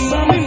Yes,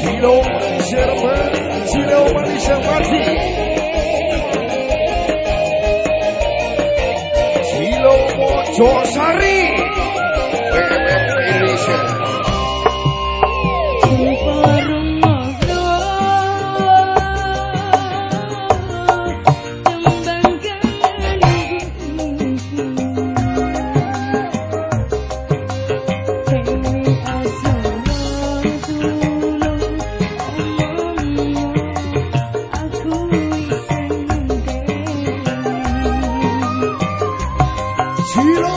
Chilo Jerman Chilo Malaysia mati Chilo Mojosari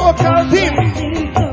Oh, a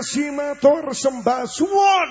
Kasima sembah suwon